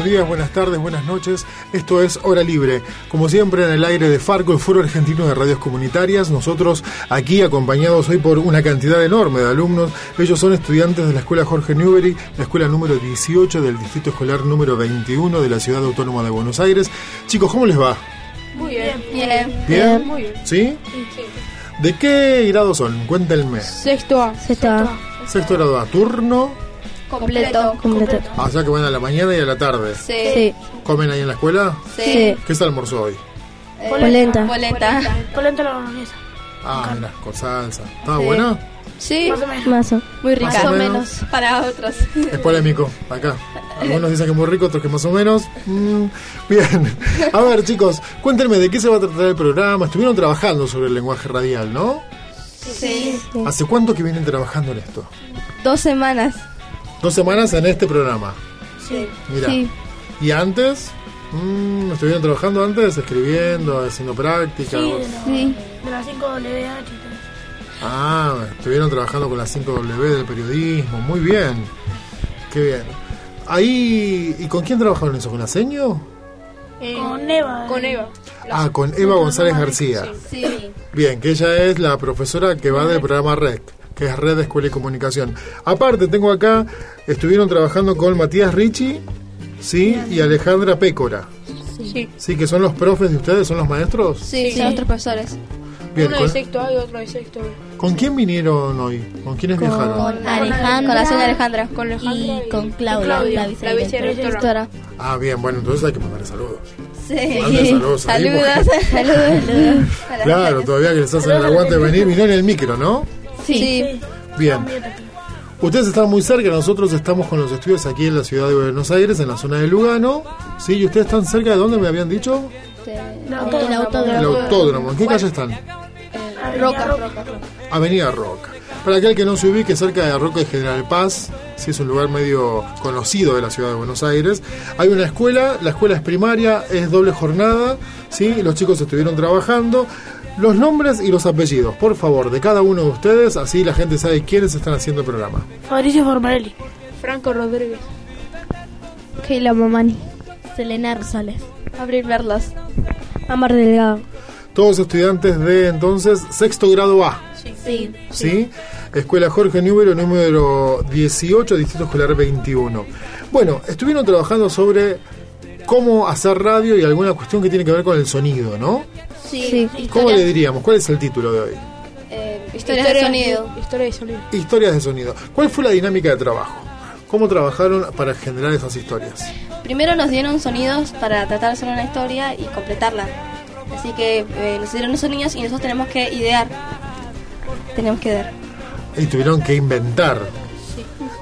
Buenos días, buenas tardes, buenas noches. Esto es Hora Libre. Como siempre en el aire de Farco, el Foro Argentino de Radios Comunitarias. Nosotros aquí acompañados hoy por una cantidad enorme de alumnos. Ellos son estudiantes de la Escuela Jorge Newbery, la escuela número 18 del Distrito Escolar número 21 de la Ciudad Autónoma de Buenos Aires. Chicos, ¿cómo les va? Muy bien. Bien. ¿Bien? Muy bien. ¿Sí? ¿De qué grado son? Cuéntenme. Sexto A. Sexto A. Sexto grado A, turno. Completo. Completo. Ah, o sea que van a la mañana y a la tarde. Sí. Sí. ¿Comen ahí en la escuela? Sí. ¿Qué se almorzó hoy? Polenta. Polenta. Polenta la boloñesa. Ah, mira, con salsa. ¿Estaba Sí. buena? Sí. Más o menos. Mazo. Muy rica. Más o menos. Para otros. Es polémico, acá. Algunos dicen que muy rico, otros que más o menos. Mm, bien. A ver, chicos, cuéntenme de qué se va a tratar el programa. Estuvieron trabajando sobre el lenguaje radial, ¿no? Sí. ¿Hace cuánto que vienen trabajando en esto? Dos semanas. Dos semanas en este programa. Sí. Mira. Sí. ¿Y antes? Mm, ¿Estuvieron trabajando antes? ¿Escribiendo? ¿Haciendo práctica? Sí, de, la- Sí. de las 5 WH. Ah, estuvieron trabajando con las 5W del periodismo. Muy bien. Qué bien. Ahí, ¿y con quién trabajaron eso? ¿Con la seño? Con Eva. Con eh, Eva. Ah, con Eva González García. Sí. Bien, que ella es la profesora que va del programa REC, que es Red de Escuela y Comunicación. Aparte, tengo acá, estuvieron trabajando con Matías Ricci, ¿sí? Y Alejandra Pécora, Sí. ¿sí? Que son los profes de ustedes, son los maestros. Sí, son nuestros profesores. Bien, Uno de ¿con, sexto A y otro de sexto B. ¿con quién vinieron hoy? ¿Con quiénes viajaron? Alejandra. Con la señora Alejandra. Con Alejandra Y con Claudia, la la vicerectora. vicerectora. Ah, bien, bueno, entonces hay que mandarle saludos. Sí. Manden saludos ahí, Saludos. Saludos. Claro, todavía que les hacen el aguante de venir, vino en el micro, ¿no? Sí. Bien. Ustedes están muy cerca, nosotros estamos con los estudios aquí en la ciudad de Buenos Aires, en la zona de Lugano. ¿Sí? ¿Y ustedes están cerca de dónde me habían dicho? El El autódromo. autódromo. ¿En qué calle están? Roca. Avenida Roca. Para aquel que no se ubique, cerca de Roca y General Paz, sí es un lugar medio conocido de la ciudad de Buenos Aires. Hay una escuela, la escuela es primaria, es doble jornada, ¿sí? Los chicos estuvieron trabajando. Los nombres y los apellidos, por favor, de cada uno de ustedes, así la gente sabe quiénes están haciendo el programa. Fabricio Formarelli. Franco Rodríguez. Keila Mamani. Selena Rosales. Abril Verlas. Amar Delgado. Todos estudiantes de entonces sexto grado A. Sí. ¿sí? Escuela Jorge Número, número 18, Distrito Escolar 21. Bueno, estuvieron trabajando sobre cómo hacer radio y alguna cuestión que tiene que ver con el sonido, ¿no? Sí. ¿Cómo le diríamos? ¿Cuál es el título de hoy? Historias de sonido. Historia de sonido. Historias de sonido. ¿Cuál fue la dinámica de trabajo? ¿Cómo trabajaron para generar esas historias? Primero nos dieron sonidos para tratar sobre una historia y completarla. Así que eh, nos dieron los sonidos y nosotros tenemos que idear. Tenemos que idear. Y tuvieron que inventar.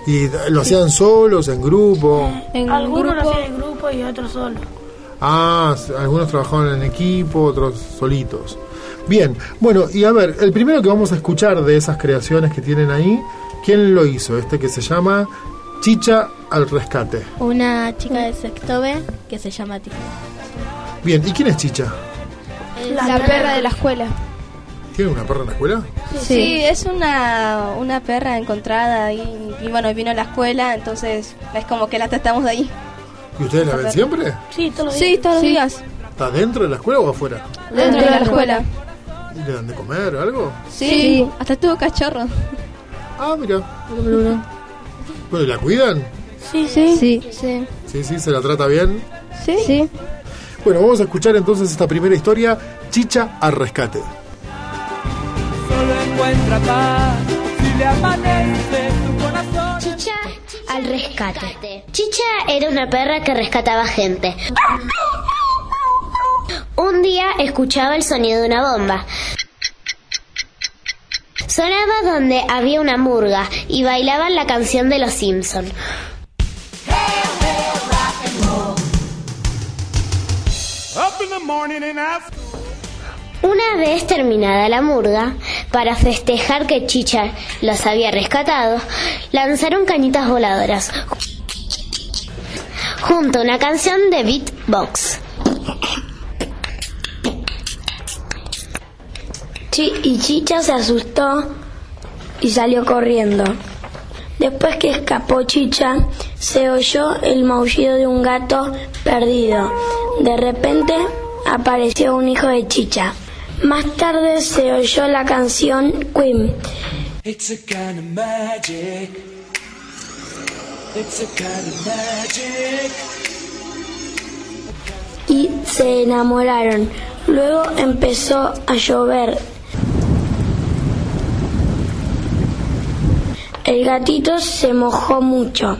¿Y lo hacían solos, en grupo? En Algunos lo hacían en grupo y otros solo. Ah, algunos trabajaban en equipo, otros solitos. Bien, bueno, y a ver, el primero que vamos a escuchar de esas creaciones que tienen ahí, ¿quién lo hizo? Este que se llama Chicha al Rescate. Una chica de sexto B que se llama Titi. Bien, ¿y quién es Chicha? la perra de la escuela. ¿Tiene una perra en la escuela? Sí, es una, una perra encontrada y, y bueno, vino a la escuela, entonces es como que la tratamos de ahí. ¿Y ustedes la ven siempre? Sí, todos los Sí, días. todos los días, ¿Está dentro de la escuela o afuera? dentro de la escuela. ¿Y le dan de comer o algo? Sí, hasta tuvo cachorro. Ah, mira. Bueno, ¿y la cuidan? Sí, Sí. Sí. Sí. Sí, sí, se la trata bien. Sí. Sí. Bueno, vamos a escuchar entonces esta primera historia, Chicha al Rescate. solo encuentra paz si le amanece rescate. Chicha era una perra que rescataba gente. Un día escuchaba el sonido de una bomba. Sonaba donde había una murga y bailaban la canción de los Simpson. Una vez terminada la murga, para festejar que Chicha los había rescatado, lanzaron cañitas voladoras junto a una canción de beatbox. Y Chicha se asustó y salió corriendo. Después que escapó Chicha, se oyó el maullido de un gato perdido. De repente apareció un hijo de Chicha. Más tarde se oyó la canción Queen. It's a kind of magic. It's a kind of magic. y se enamoraron. Luego empezó a llover. El gatito se mojó mucho.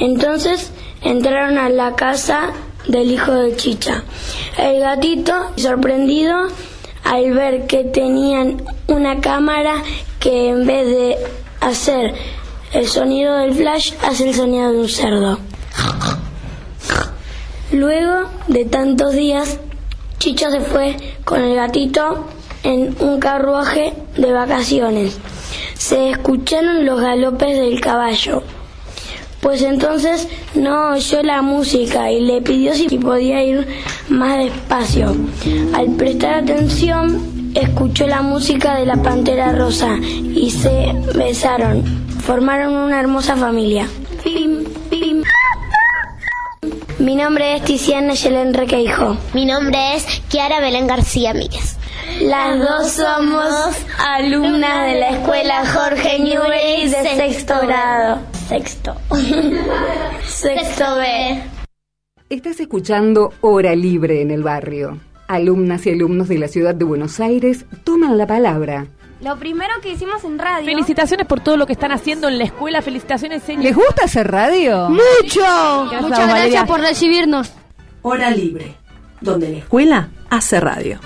Entonces entraron a la casa del hijo de Chicha. El gatito, sorprendido al ver que tenían una cámara que en vez de hacer el sonido del flash, hace el sonido de un cerdo. Luego de tantos días, Chicha se fue con el gatito en un carruaje de vacaciones. Se escucharon los galopes del caballo. Pues entonces no oyó la música y le pidió si podía ir más despacio. Al prestar atención, escuchó la música de la Pantera Rosa y se besaron. Formaron una hermosa familia. Pim, pim. Mi nombre es Tiziana Yelen Requeijo. Mi nombre es Kiara Belén García Míguez. Las dos somos alumnas de la escuela Jorge Newbery de sexto grado. Sexto. sexto B. Estás escuchando Hora Libre en el barrio. Alumnas y alumnos de la ciudad de Buenos Aires toman la palabra. Lo primero que hicimos en radio. Felicitaciones por todo lo que están haciendo en la escuela. Felicitaciones, señor. ¿Les gusta hacer radio? ¡Mucho! Gracias, Muchas Valeria. gracias por recibirnos. Hora libre, donde la escuela hace radio.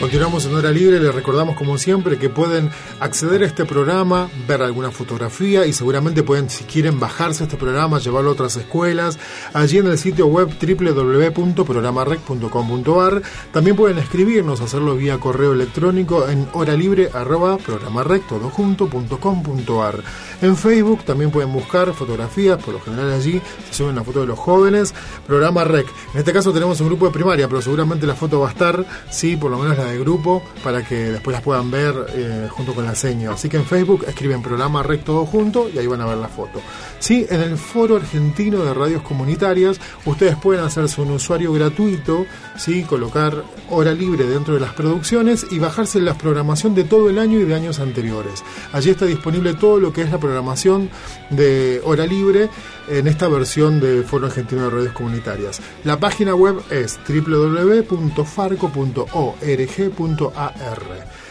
Continuamos en Hora Libre, les recordamos como siempre que pueden acceder a este programa, ver alguna fotografía y seguramente pueden, si quieren, bajarse este programa, llevarlo a otras escuelas, allí en el sitio web www.programarec.com.ar. También pueden escribirnos, hacerlo vía correo electrónico en horalibre.programarec.com.ar. En Facebook también pueden buscar fotografías, por lo general allí se suben la foto de los jóvenes, programa REC. En este caso tenemos un grupo de primaria, pero seguramente la foto va a estar, sí, por lo menos la de grupo, para que después las puedan ver eh, junto con la seña. Así que en Facebook escriben programa REC todo junto y ahí van a ver la foto. Sí, en el Foro Argentino de Radios Comunitarias ustedes pueden hacerse un usuario gratuito, sí, colocar hora libre dentro de las producciones y bajarse la programación de todo el año y de años anteriores. Allí está disponible todo lo que es la programación de hora libre en esta versión de Foro Argentino de Radios Comunitarias. La página web es www.farco.org.ar.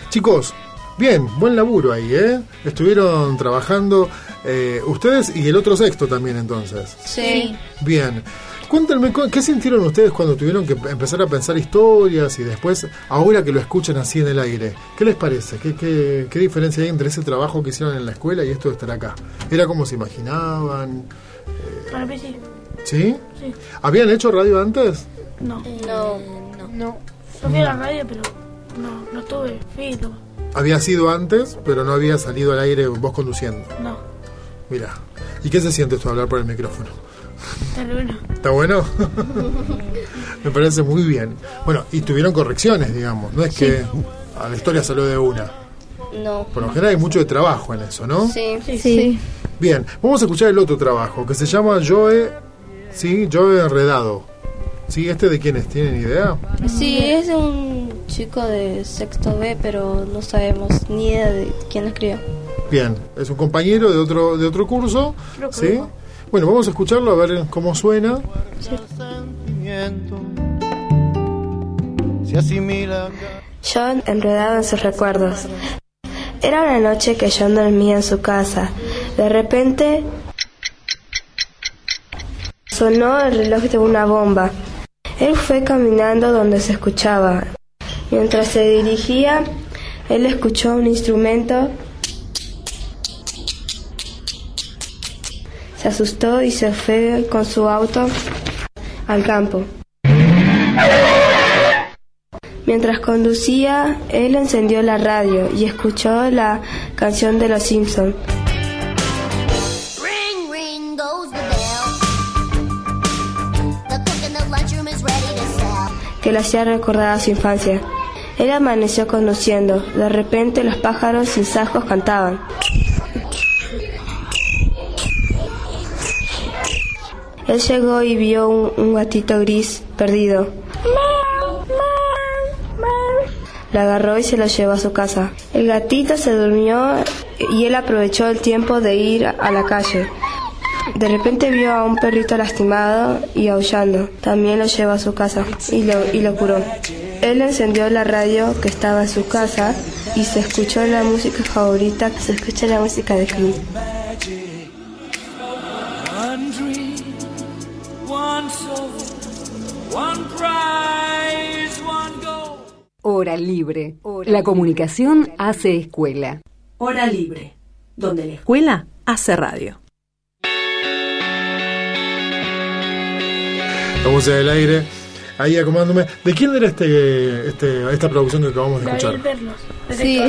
Chicos, bien, buen laburo ahí, ¿eh? Estuvieron trabajando eh, ustedes y el otro sexto también entonces. Sí. Bien. Cuéntenme, cu- ¿qué sintieron ustedes cuando tuvieron que empezar a pensar historias y después, ahora que lo escuchan así en el aire? ¿Qué les parece? ¿Qué, qué, qué diferencia hay entre ese trabajo que hicieron en la escuela y esto de estar acá? ¿Era como se imaginaban? Para mí sí. ¿Sí? Sí. ¿Habían hecho radio antes? No. No. No. Yo fui a la radio, pero no, no tuve fito. Había sido antes, pero no había salido al aire vos conduciendo. No. Mira. ¿Y qué se siente esto de hablar por el micrófono? Está bueno. ¿Está bueno? Me parece muy bien. Bueno, y tuvieron correcciones, digamos. No es que a la historia salió de una. No. Por lo general hay mucho de trabajo en eso, ¿no? Sí. Sí. Bien, vamos a escuchar el otro trabajo que se llama Joe, sí, Joe Enredado. ¿Sí? ¿Este de quién es? ¿Tienen idea? Sí, es de un chico de sexto B, pero no sabemos ni idea de quién escribió. Bien, es un compañero de otro de otro curso, ¿sí? No. Bueno, vamos a escucharlo a ver cómo suena. John enredado en sus recuerdos. Era una noche que John dormía en su casa. De repente sonó el reloj de una bomba. Él fue caminando donde se escuchaba. Mientras se dirigía, él escuchó un instrumento. Se asustó y se fue con su auto al campo. Mientras conducía, él encendió la radio y escuchó la canción de los sell. que le hacía recordar a su infancia. Él amaneció conduciendo. De repente los pájaros sin sacos cantaban. Él llegó y vio un, gatito gris perdido. Lo agarró y se lo llevó a su casa. El gatito se durmió y él aprovechó el tiempo de ir a la calle. De repente vio a un perrito lastimado y aullando. También lo llevó a su casa y lo, y lo curó. Él encendió la radio que estaba en su casa y se escuchó la música favorita, se escucha la música de. Hora libre. La comunicación hace escuela. Hora libre, donde la escuela hace radio. La música del aire, ahí acomodándome. ¿De quién era este, este, esta producción que acabamos de escuchar? Sí,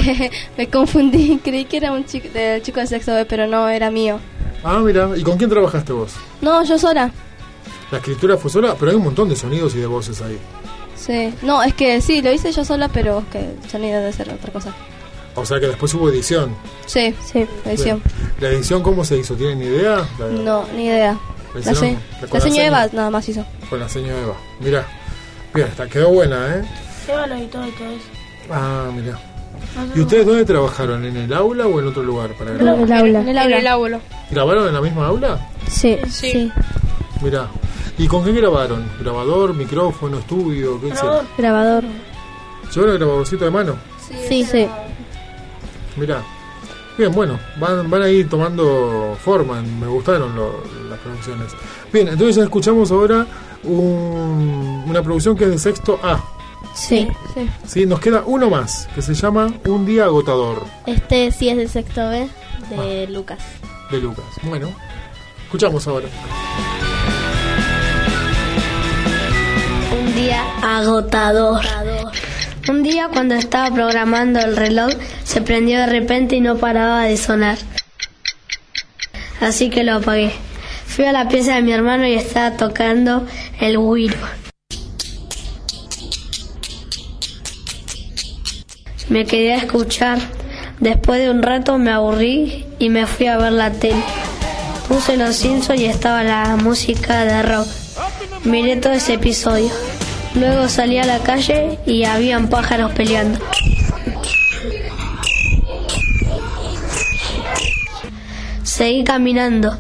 me confundí. Creí que era un chico, del chico de sexto B, pero no, era mío. Ah, mira, ¿y con quién trabajaste vos? No, yo sola. La escritura fue sola, pero hay un montón de sonidos y de voces ahí. Sí. No, es que sí, lo hice yo sola, pero es que el sonido debe ser otra cosa. O sea que después hubo edición. Sí, sí, edición. ¿La edición cómo se hizo? ¿Tienen idea? La- No, ni idea. la se- con la señora seña- Eva nada más hizo. Con la señora Eva. Mira, bien, está, quedó buena, ¿eh? Seba lo editó y todo eso. Ah, mira. ¿Y ustedes dónde trabajaron? ¿En el aula o en otro lugar para grabar? En el aula. En el aula. En el aula. ¿Grabaron en la misma aula? Sí, Sí. sí. Mira. ¿Y con qué grabaron? ¿Grabador, micrófono, estudio? ¿Qué hicieron? Grabador. ¿Llevaron el grabadorcito de mano? Sí, sí. Mira. Bien, bueno, van, van a ir tomando forma. Me gustaron lo- las producciones. Bien, entonces ya escuchamos ahora un- una producción que es de sexto A. Sí. Sí. ¿sí? Nos queda uno más, que se llama Un día agotador, Este sí es de sexto B, de Lucas. de Lucas. Bueno, escuchamos ahora. Día agotador. Un día cuando estaba programando el reloj se prendió de repente y no paraba de sonar. Así que lo apagué. Fui a la pieza de mi hermano y estaba tocando el güiro. Me quedé a escuchar. Después de un rato me aburrí y me fui a ver la tele. Puse los Simpsons y estaba la música de rock. Miré todo ese episodio. Luego salí a la calle y habían pájaros peleando. Seguí caminando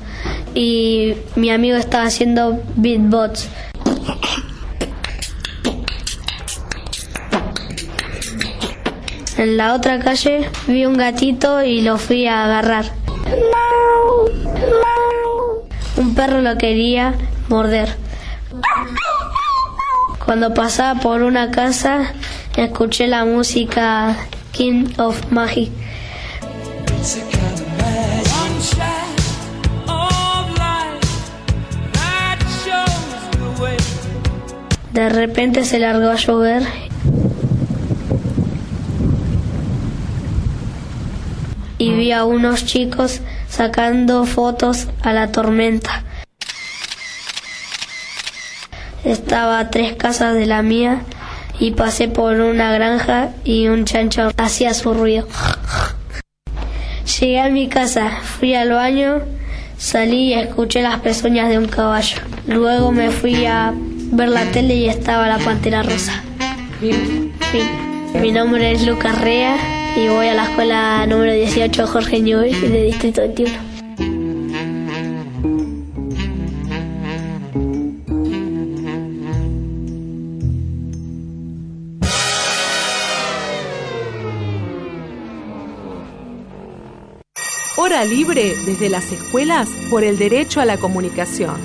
y mi amigo estaba haciendo beatbox. En la otra calle vi un gatito y lo fui a agarrar. Un perro lo quería morder. Cuando pasaba por una casa, escuché la música King of Magic. De repente se largó a llover. Y vi a unos chicos sacando fotos a la tormenta. Estaba a tres casas de la mía y pasé por una granja y un chancho hacía su ruido. Llegué a mi casa, fui al baño, salí y escuché las pezuñas de un caballo. Luego me fui a ver la tele y estaba la pantera rosa. Mi nombre es Lucas Rea y voy a la escuela número 18 Jorge Newell de Distrito 21. Libre desde las escuelas por el derecho a la comunicación.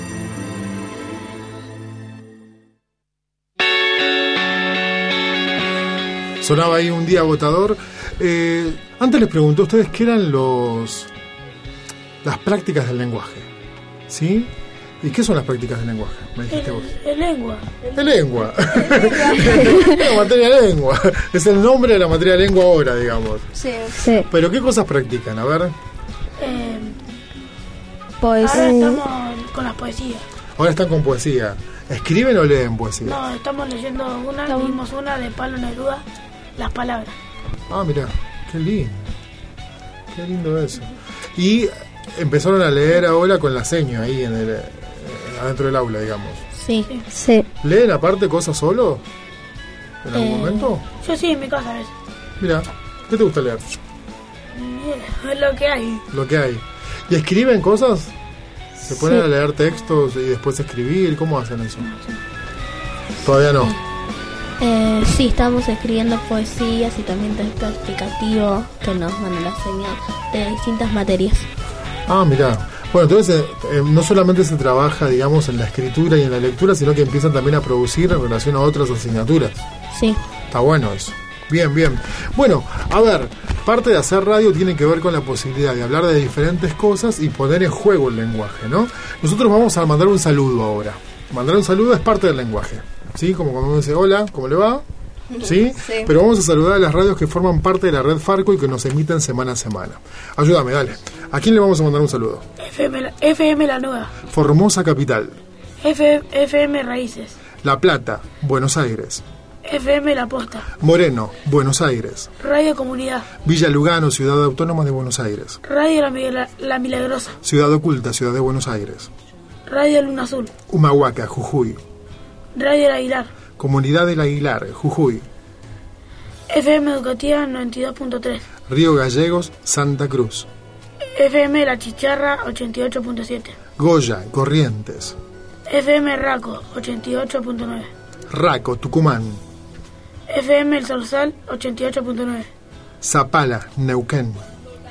Sonaba ahí un día agotador. Eh, antes les pregunté a ustedes qué eran los las prácticas del lenguaje. ¿Sí? ¿Y qué son las prácticas de lenguaje? Me dijiste vos. El lengua. De lengua. la materia de lengua. Es el nombre de la materia de lengua ahora, digamos. Sí. Sí. Pero ¿qué cosas practican? A ver. Eh, Pues, ahora estamos con las poesías. Ahora están con poesía. ¿Escriben o leen poesía? No, estamos leyendo una, leímos una de Pablo Neruda, Las Palabras. Ah, mira, qué lindo. Qué lindo eso. Y empezaron a leer ahora con la seña ahí en el, eh, adentro del aula, digamos. Sí. Sí. ¿Leen aparte cosas solo? ¿En algún Eh. momento? Yo sí, en mi casa a veces. Mira, ¿qué te gusta leer? Lo que hay. Lo que hay. ¿Y escriben cosas? ¿Se ponen Sí. a leer textos y después escribir? ¿Cómo hacen eso? Todavía no. Eh, sí, estamos escribiendo poesías y también texto explicativo que nos van a enseñar de distintas materias. Ah, mira. Bueno, entonces eh, eh, no solamente se trabaja, digamos, en la escritura y en la lectura, sino que empiezan también a producir en relación a otras asignaturas. Sí. Está bueno eso. Bien, bien. Bueno, a ver, parte de hacer radio tiene que ver con la posibilidad de hablar de diferentes cosas y poner en juego el lenguaje, ¿no? Nosotros vamos a mandar un saludo ahora. Mandar un saludo es parte del lenguaje. ¿Sí? Como cuando uno dice hola, ¿cómo le va? ¿Sí? Sí. Pero vamos a saludar a las radios que forman parte de la red Farco y que nos emiten semana a semana. Ayúdame, dale. ¿A quién le vamos a mandar un saludo? FM, la- FM La Nueva. Formosa Capital, F- FM Raíces. La Plata, Buenos Aires, FM La Posta. Moreno, Buenos Aires, Radio Comunidad. Villa Lugano, Ciudad Autónoma de Buenos Aires, Radio La, Mila- La Milagrosa. Ciudad Oculta, Ciudad de Buenos Aires, Radio Luna Azul. Humahuaca, Jujuy, Radio El Aguilar. Comunidad del Aguilar, Jujuy, FM Educativa 92.3. Río Gallegos, Santa Cruz, FM La Chicharra 88.7. Goya, Corrientes, FM Raco 88.9. Raco, Tucumán, FM El Salsal 88.9. Zapala, Neuquén.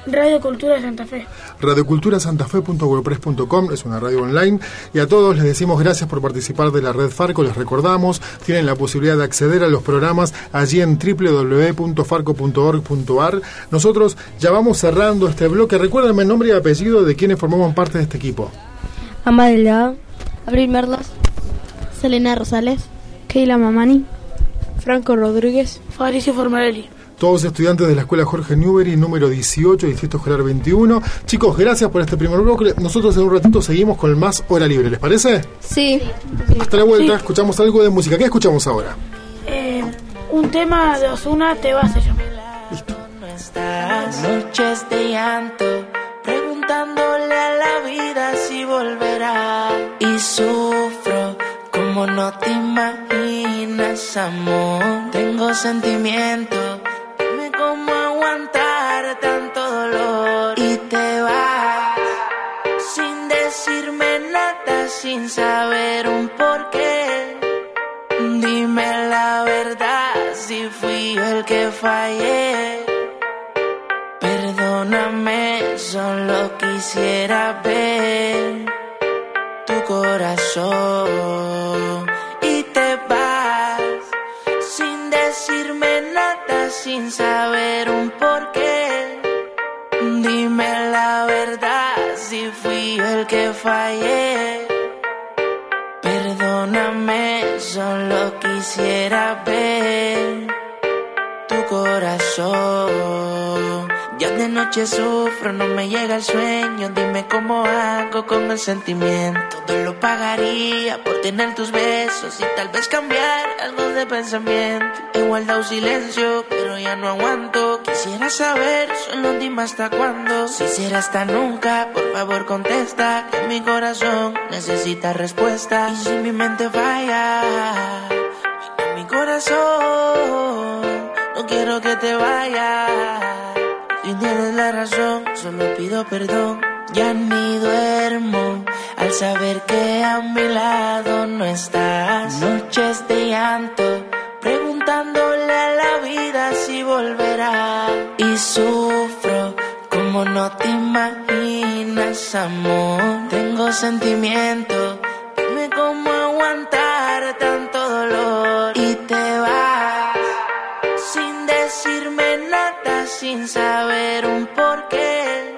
Radio Cultura de Santa Fe. radioculturasantafe.wordpress.com es una radio online y a todos les decimos gracias por participar de la red Farco, les recordamos, tienen la posibilidad de acceder a los programas allí en www.farco.org.ar. Nosotros ya vamos cerrando este bloque, recuérdenme el nombre y apellido de quienes formamos parte de este equipo. Ama Delgado. Abril Merlos. Selena Rosales. Keila Mamani. Franco Rodríguez. Fabricio Formarelli. Todos estudiantes de la Escuela Jorge Newbery, número 18, Distrito Escolar 21. Chicos, gracias por este primer bloque. Nosotros en un ratito seguimos con más Hora Libre, ¿les parece? Sí. Hasta la vuelta, escuchamos algo de música. ¿Qué escuchamos ahora? Eh, un tema de Osuna te vas a llamar. Estas noches de llanto, preguntándole a la vida si volverá. Y sufro como no te imaginas, amor. Tengo sentimiento, dime cómo aguantar tanto dolor. Y te vas sin decirme nada, sin saber un porqué. Dime la verdad si fui yo el que fallé. Perdóname, solo quisiera ver tu corazón sin saber un porqué. Dime la verdad si fui yo el que fallé. Perdóname, solo quisiera ver tu corazón. De noche sufro, no me llega el sueño. Dime cómo hago con el sentimiento. Todo lo pagaría por tener tus besos y tal vez cambiar algo de pensamiento. He guardado silencio, pero ya no aguanto. Quisiera saber, solo dime hasta cuándo. Si será hasta nunca, por favor contesta. Que mi corazón necesita respuesta. Y si mi mente falla, mi corazón, no quiero que te vayas. Si tienes la razón, solo pido perdón. Ya ni duermo al saber que a mi lado no estás. Noches de llanto, preguntándole a la vida si volverá. Y sufro como no te imaginas, amor. Tengo sentimiento, dime cómo aguantar tanto sin saber un porqué.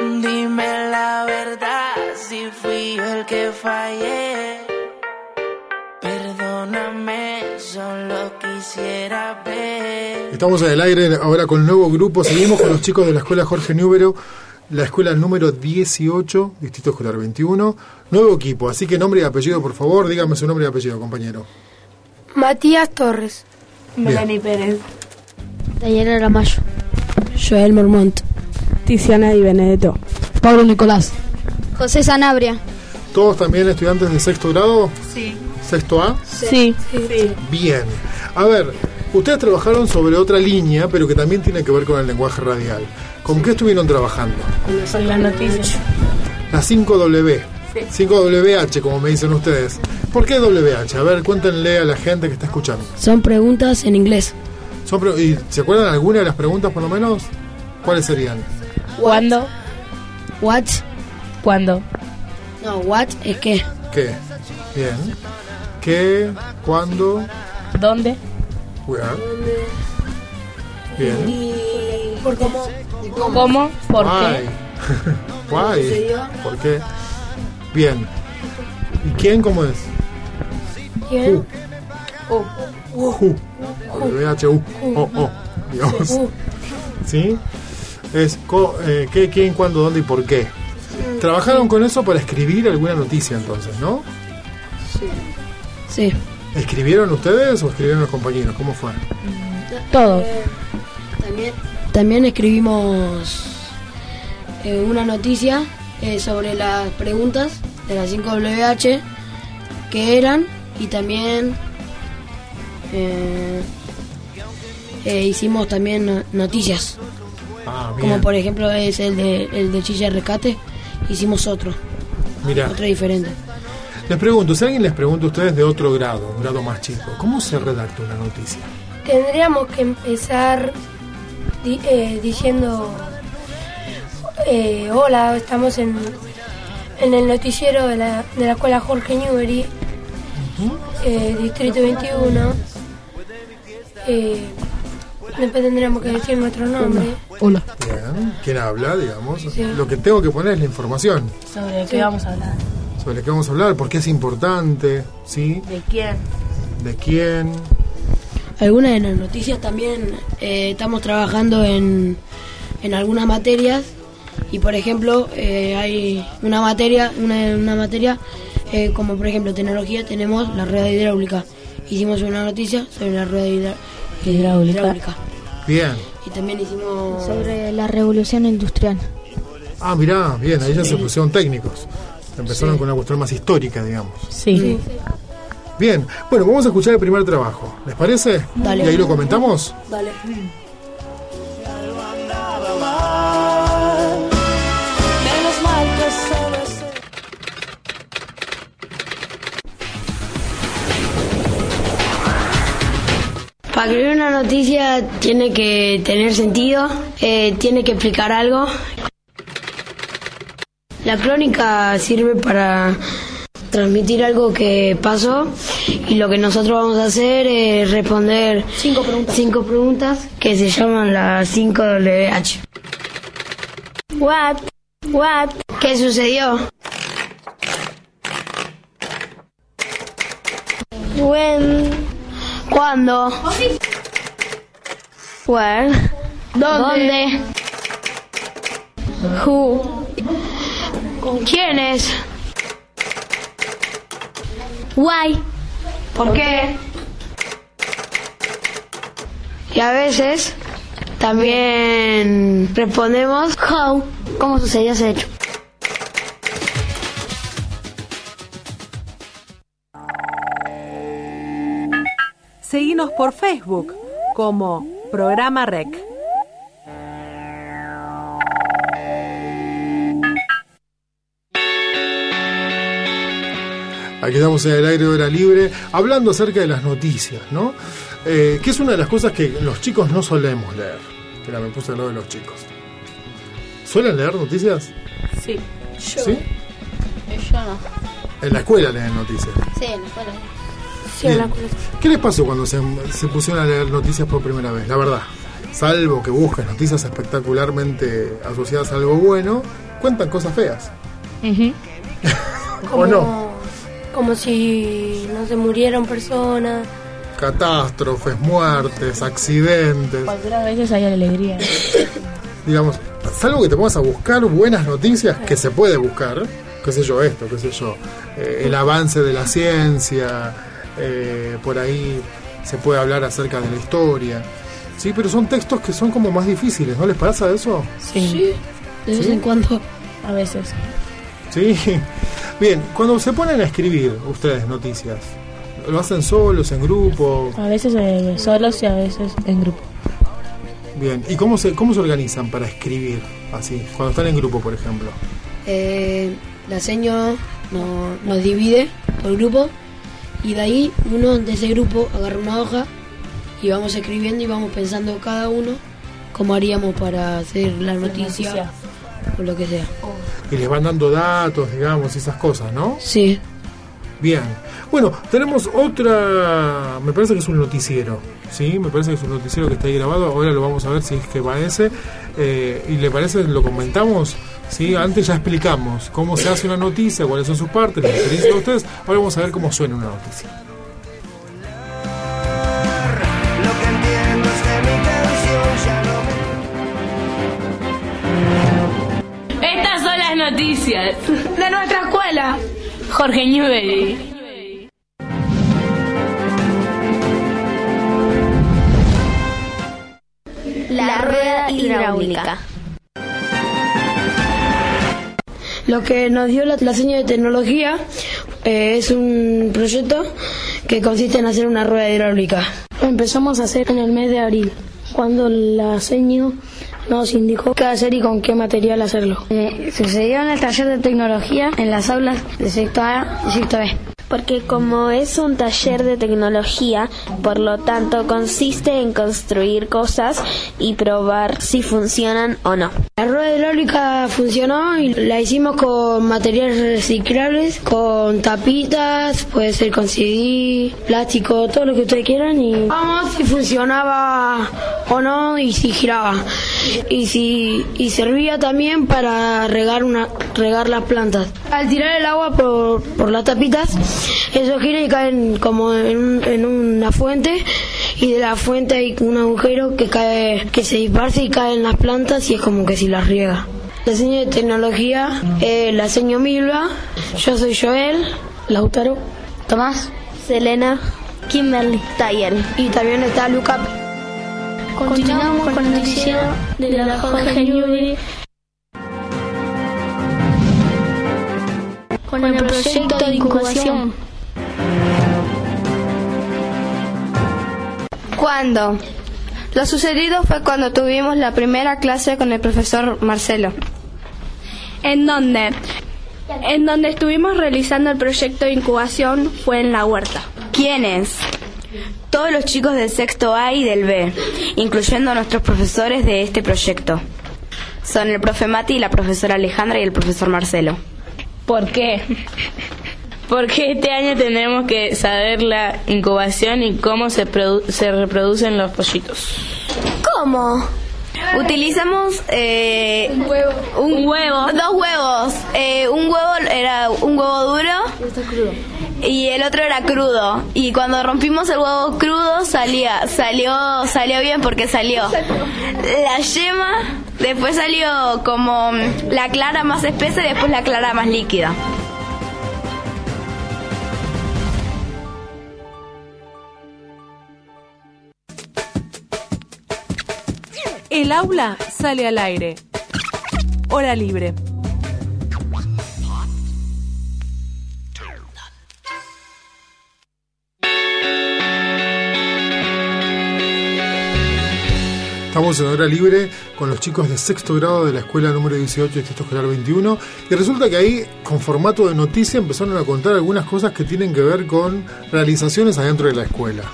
Dime la verdad si fui yo el que fallé. Perdóname, solo quisiera ver. Estamos en el aire ahora con el nuevo grupo. Seguimos con los chicos de la escuela Jorge Número, la escuela número 18, Distrito Escolar 21. Nuevo equipo, así que nombre y apellido, por favor. Dígame su nombre y apellido, compañero. Matías Torres. Melanie Pérez. Daniela Ramayo. Joel Mormont. Tiziana Di Benedetto. Pablo Nicolás. José Sanabria. ¿Todos también estudiantes de sexto grado? Sí. ¿Sexto A? Sí. Sí. Bien. A ver, ustedes trabajaron sobre otra línea, pero que también tiene que ver con el lenguaje radial. ¿Con qué estuvieron trabajando? Son las noticias. La 5W. 5WH, como me dicen ustedes. ¿Por qué WH? A ver, cuéntenle a la gente que está escuchando. Son preguntas en inglés. Son pre- ¿Y se acuerdan alguna de las preguntas, por lo menos? ¿Cuáles serían? ¿Cuándo? What? ¿Cuándo? No, what es qué. ¿Qué? Bien. ¿Qué? ¿Cuándo? ¿Dónde? Where? Bien. ¿Y por cómo? ¿Cómo? ¿Por qué? Why? Why? ¿Por qué? Bien. ¿Y quién cómo es? ¿Quién? Who. Who. W-H-U. O, O. Digamos. ¿Sí? Es co- eh, qué, quién, cuándo, dónde y por qué. Trabajaron con eso para escribir alguna noticia entonces, ¿no? Sí. ¿Escribieron ustedes o escribieron los compañeros? ¿Cómo fue? Todo. También, también escribimos eh, una noticia eh, sobre las preguntas de la 5WH que eran y también eh, eh, hicimos también no- noticias. Ah, como por ejemplo es el de el de Chilla Rescate hicimos otro. Mira, otro diferente. Les pregunto, si alguien les pregunta a ustedes de otro grado, un grado más chico, ¿cómo se redacta una noticia? Tendríamos que empezar di- eh, diciendo, eh, hola, estamos en, en el noticiero de la, de la escuela Jorge Newbery, eh, Distrito 21. Eh, después tendríamos que decir nuestro nombre. Hola. Bien. ¿Quién habla, digamos? Sí. Lo que tengo que poner es la información ¿Sobre qué vamos a hablar? sobre qué vamos a hablar, por qué es importante, ¿sí? ¿De quién? ¿De quién? algunas de las noticias también eh, estamos trabajando en, en algunas materias y por ejemplo eh, hay una materia una, una materia eh, como por ejemplo tecnología tenemos la rueda hidráulica hicimos una noticia sobre la rueda hidra- hidráulica. Bien. y también hicimos Sobre la revolución industrial. Ah, mirá, bien, ahí ya se pusieron técnicos. Empezaron con una cuestión más histórica, digamos. Sí. Bien, bueno, vamos a escuchar el primer trabajo. ¿Les parece? Dale. ¿Y ahí lo comentamos? Dale. Una noticia tiene que tener sentido, eh, tiene que explicar algo. La crónica sirve para transmitir algo que pasó y lo que nosotros vamos a hacer es responder cinco preguntas, cinco preguntas que se llaman las 5 WH. What? What? ¿Qué sucedió? When? ¿Cuándo? Where? ¿Dónde? Who? ¿Quiénes? Why? ¿Por qué? Y a veces también respondemos how. ¿Cómo sucedió ese hecho? Seguinos por Facebook como Programa Rec. Aquí estamos en el aire de hora libre, hablando acerca de las noticias, ¿no? Eh, que es una de las cosas que los chicos no solemos leer. Mira, me puse lo de los chicos. ¿Suelen leer noticias? Sí. ¿Sí? Yo no. En la escuela leen noticias. Sí, en la escuela. ¿Qué les pasó cuando se, se pusieron a leer noticias por primera vez? La verdad. Salvo que busquen noticias espectacularmente asociadas a algo bueno, cuentan cosas feas. Como, ¿O no? como si no se murieran personas. Catástrofes, muertes, accidentes. Algunas veces hay alegría. digamos, salvo que te pongas a buscar buenas noticias, que se puede buscar, qué sé yo, esto, qué sé yo, eh, el avance de la ciencia, eh, por ahí se puede hablar acerca de la historia. Sí, pero son textos que son como más difíciles, ¿no les pasa eso? Sí. De vez ¿Sí? en cuando. A veces. Sí. Bien, cuando se ponen a escribir ustedes noticias, ¿lo hacen solos, en grupo? A veces eh, solos y a veces en grupo. Bien, ¿y cómo se, cómo se organizan para escribir así, cuando están en grupo, por ejemplo? Eh, la seño no- nos divide por grupo y de ahí uno de ese grupo agarra una hoja y vamos escribiendo y vamos pensando cada uno cómo haríamos para hacer la noticia o lo que sea. Y les van dando datos, digamos, esas cosas, ¿no? Sí. Bien. Bueno, tenemos otra, me parece que es un noticiero, ¿sí? Me parece que es un noticiero que está ahí grabado, ahora lo vamos a ver si es que parece. Eh, y le parece, lo comentamos, ¿sí? Antes ya explicamos cómo se hace una noticia, cuáles son sus partes, las experiencias de ustedes. Ahora vamos a ver cómo suena una noticia. Estas son las noticias De nuestra escuela. Jorge Newbery. La rueda hidráulica. Lo que nos dio la, la seña de tecnología eh, es un proyecto que consiste en hacer una rueda hidráulica. Lo empezamos a hacer en el mes de abril, cuando la seño nos indicó qué hacer y con qué material hacerlo. Eh, sucedió en el taller de tecnología en las aulas de sexto A y sexto B. Porque como es un taller de tecnología, por lo tanto consiste en construir cosas y probar si funcionan o no. La rueda hidráulica funcionó y la hicimos con materiales reciclables, con tapitas, puede ser con CD, plástico, todo lo que ustedes quieran y vamos si funcionaba o no y si giraba. Y si y servía también para regar una regar las plantas. Al tirar el agua por, por las tapitas, eso gira y caen como en, en una fuente y de la fuente hay un agujero que cae que se disparce y cae en las plantas y es como que si las riega. La seño de tecnología, eh, la seño Milva, yo soy Joel, Lautaro, Tomás, Selena, Kimberly, Taller. y también está Luca. Continuamos con el noticiero de la Jorge Newbery con el proyecto de incubación. ¿Cuándo? Lo sucedido fue cuando tuvimos la primera clase con el profesor Marcelo. ¿En dónde? En donde estuvimos realizando el proyecto de incubación fue en la huerta. ¿Quiénes? Todos los chicos del sexto A y del B, incluyendo a nuestros profesores de este proyecto. Son el profe Mati y la profesora Alejandra y el profesor Marcelo. ¿Por qué? Porque este año tendremos que saber la incubación y cómo se, se reproducen los pollitos. ¿Cómo? Utilizamos eh, Un huevo. un huevo, dos huevos. Eh, un huevo era un huevo duro y el otro era crudo. Y cuando rompimos el huevo crudo salía, salió, salió bien porque salió la yema, después salió como la clara más espesa y después la clara más líquida. El aula sale al aire. Hora libre. Estamos en hora libre con los chicos de sexto grado de la escuela número 18 de Distrito Escolar 21 y resulta que ahí con formato de noticia empezaron a contar algunas cosas que tienen que ver con realizaciones adentro de la escuela.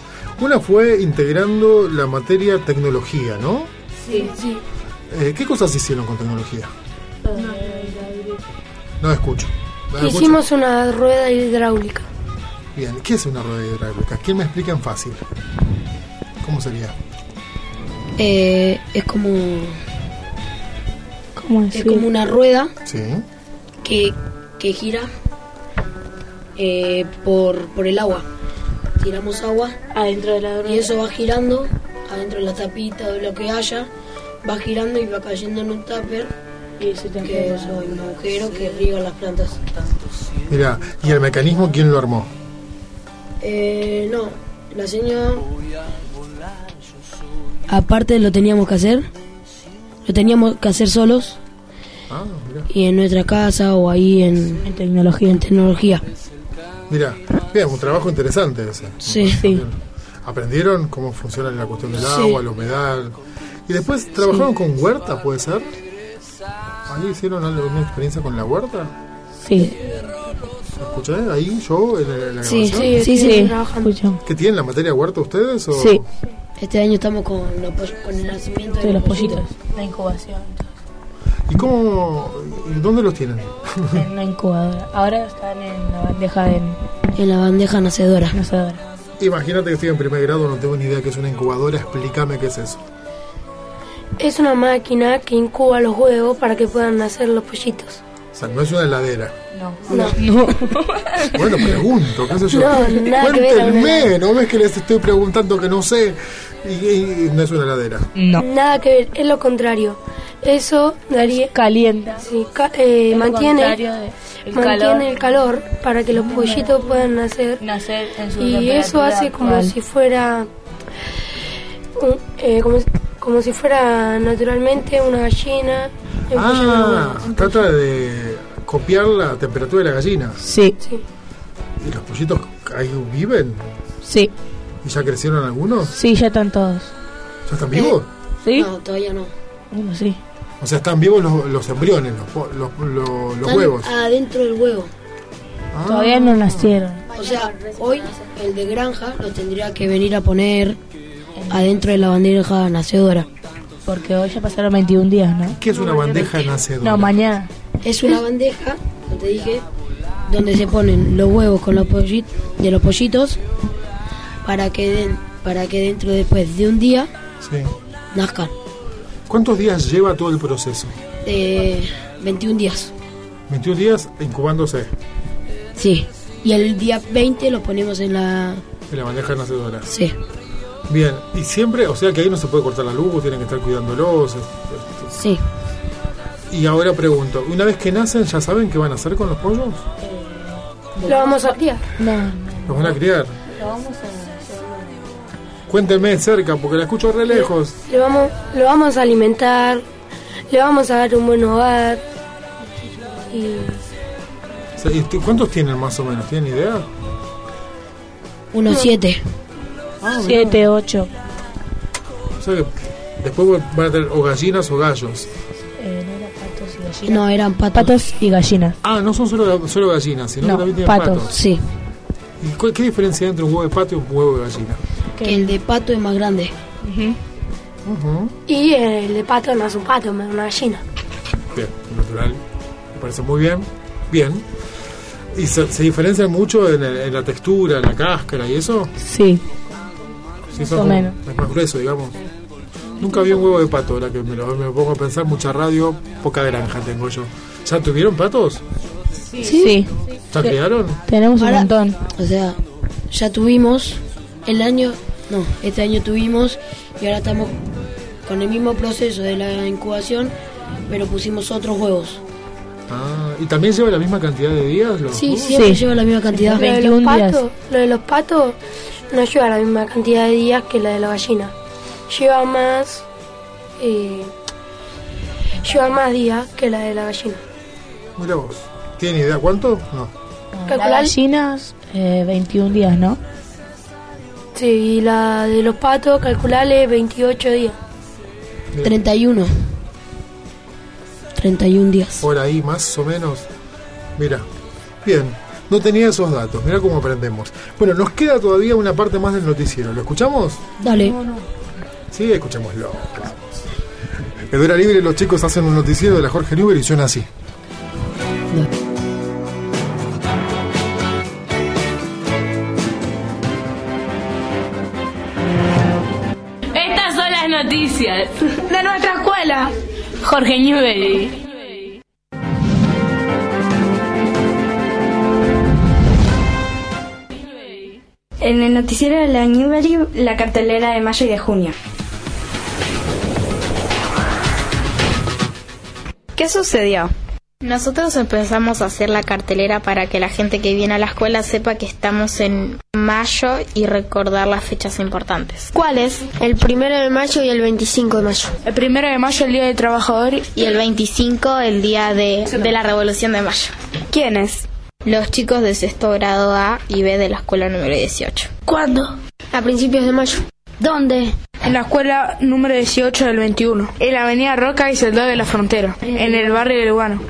Una fue integrando la materia tecnología, ¿no? Sí, sí. Eh, ¿Qué cosas hicieron con tecnología? No escucho. No escucho. Hicimos una rueda hidráulica. Bien, ¿qué es una rueda hidráulica? ¿Quién me explica en fácil? ¿Cómo sería? Eh, es como ¿Cómo es como una rueda Sí. que, que gira eh, por, por el agua. Tiramos agua adentro de la y eso va girando adentro de la tapita o de lo que haya, va girando y va cayendo en un tupper y se te que es un agujero que riega las plantas. Mira, ¿y el mecanismo quién lo armó? Eh, no, la señora aparte lo teníamos que hacer, lo teníamos que hacer solos Ah, y en nuestra casa o ahí en, En tecnología. en tecnología. Mira, un trabajo interesante ese. Sí, sí. ¿Aprendieron cómo funciona la cuestión del Sí. agua, la humedad? Y después trabajaron con huerta, ¿puede ser? ¿Ahí hicieron alguna experiencia con la huerta? Sí. ¿Escuché ahí yo en, la- en la Sí, grabación? sí, sí, sí. ¿Qué tienen la materia huerta ustedes? O? Sí. Este año estamos con, los con el nacimiento De los pollitos. La incubación. ¿Y cómo? ¿Y dónde los tienen? En una incubadora. Ahora están en la bandeja de En la bandeja nacedora. nacedora. Imagínate que estoy en primer grado, no tengo ni idea qué es una incubadora, explícame qué es eso. Es una máquina que incuba los huevos para que puedan nacer los pollitos. O sea, no es una heladera. No. No. Bueno, pregunto, qué sé yo. No, nada que ver Cuéntenme, ¿no ves que les estoy preguntando que no sé? Y, y no es una heladera. No. Nada que ver, es lo contrario. Eso daría. Calienta. Sí, ca- eh, mantiene, de- el mantiene calor. el calor para que los pollitos puedan nacer. Nacer en su Y eso hace como actual. si fuera. un- eh, como, como si fuera naturalmente una gallina. Ah, trata de copiar la temperatura de la gallina. Sí. Sí. ¿Y los pollitos ahí viven? Sí. ¿Y ya crecieron algunos? Sí, ya están todos. ¿Ya están vivos? ¿Sí? No, todavía no. Uno sí. O sea, están vivos los, los embriones, los, los, los- huevos. adentro del huevo. Ah. Todavía no nacieron. O sea, hoy el de granja lo tendría que venir a poner adentro de la bandeja nacedora. Porque hoy ya pasaron 21 días, ¿no? ¿Qué es una bandeja nacedora? No, mañana. Es una bandeja, como te dije, donde se ponen los huevos con los pollitos, de los pollitos para que den, para que dentro después de un día Sí. nazcan. ¿Cuántos días lleva todo el proceso? De 21 días. 21 días incubándose Sí. Y el día 20 lo ponemos en la... en la bandeja nacedora. Sí. Bien, y siempre, o sea que ahí no se puede cortar la luz, tienen que estar cuidándolos. Sí. Y ahora pregunto, una vez que nacen, ¿ya saben qué van a hacer con los pollos? Lo vamos a criar. No, ¿Los van a criar? Lo vamos a Cuéntenme cerca, porque la escucho re lejos. Le vamos, lo vamos a alimentar, le vamos a dar un buen hogar. Y O sea, ¿y tú- ¿Cuántos tienen más o menos? ¿Tienen idea? Unos siete. Ah, mirá. 7, 8. O sea que después van a tener o gallinas o gallos. Eh, no eran patos y gallinas. No, eran patos. Patos y gallinas. Ah, no son solo, solo gallinas, sino No, que también tienen patos. patos. Sí. ¿Y cuál- qué diferencia hay entre un huevo de pato y un huevo de gallina? Que el de pato es más grande. Y el de pato no es un pato, es una gallina. Bien, natural. Me parece muy bien. Bien. ¿Y se, se diferencian mucho en, el- en la textura, en la cáscara y eso? Sí. Sí, Más o menos. Es más grueso, digamos. Nunca vi un huevo de pato, ahora que me lo, me pongo a pensar, mucha radio, poca granja tengo yo. ¿Ya tuvieron patos? Sí. ¿Ya criaron? Tenemos un montón. O sea, ya tuvimos el año, no, este año tuvimos y ahora estamos con el mismo proceso de la incubación, pero pusimos otros huevos. Ah, ¿y también lleva la misma cantidad de días? Los Sí, huevos? siempre lleva la misma cantidad. Lo de, los 21 días. patos, lo de los patos no lleva la misma cantidad de días que la de la gallina. Lleva más. eh, lleva más días que la de la gallina. Mira vos. ¿Tienen idea cuánto? No. Las Calcular- gallinas, eh, 21 días, ¿no? Sí, y la de los patos, calculale 28 días. 31. 31 días. Por ahí, más o menos. Mira. Bien. No tenía esos datos. Mira cómo aprendemos. Bueno, nos queda todavía una parte más del noticiero. ¿Lo escuchamos? Dale. Sí, escuchémoslo. En libre los chicos hacen un noticiero de la Jorge Newber y suena así. Estas noticias de nuestra escuela. Jorge Newbery. En el noticiero de la Newbery, la cartelera de mayo y de junio. ¿Qué sucedió? Nosotros empezamos a hacer la cartelera para que la gente que viene a la escuela sepa que estamos en mayo y recordar las fechas importantes. ¿Cuáles? El primero de mayo y el 25 de mayo. El primero de mayo el Día del Trabajador y el 25 el Día de, de la Revolución de Mayo. ¿Quiénes? Los chicos de sexto grado A y B de la escuela número 18. ¿Cuándo? A principios de mayo. ¿Dónde? En la escuela número 18 del 21. En la avenida Roca y Soldado de la Frontera. En el barrio de Lugano.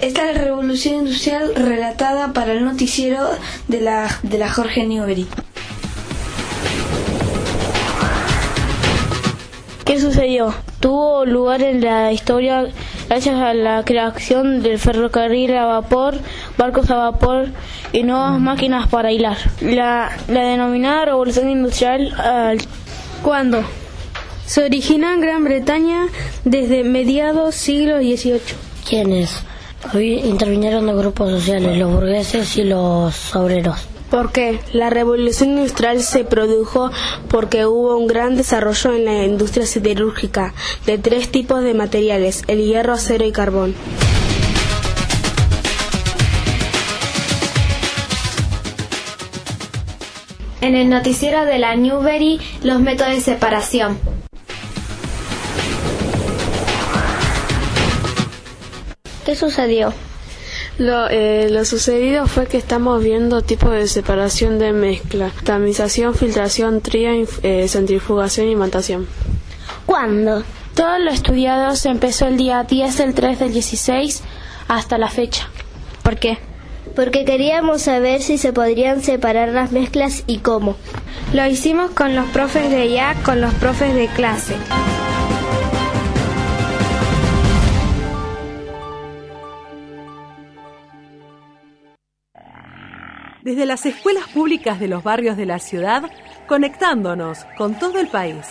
Esta es la revolución industrial relatada para el noticiero de la, de la Jorge Newbery. ¿Qué sucedió? Tuvo lugar en la historia gracias a la creación del ferrocarril a vapor, barcos a vapor y nuevas máquinas para hilar. La, la denominada revolución industrial, al- ¿Cuándo? Se originó en Gran Bretaña desde mediados siglo XVIII. ¿Quiénes? Hoy intervinieron los grupos sociales, los burgueses y los obreros. ¿Por qué? La revolución industrial se produjo porque hubo un gran desarrollo en la industria siderúrgica de tres tipos de materiales, el hierro, acero y carbón. En el noticiero de la Newbery, los métodos de separación. ¿Qué sucedió? Lo, eh, lo sucedido fue que estamos viendo tipos de separación de mezcla, tamización, filtración, tría, eh, centrifugación y matación. ¿Cuándo? Todo lo estudiado se empezó el día 10 del 3 del 16 hasta la fecha. ¿Por qué? Porque queríamos saber si se podrían separar las mezclas y cómo. Lo hicimos con los profes de IA, con los profes de clase. Desde las escuelas públicas de los barrios de la ciudad, conectándonos con todo el país.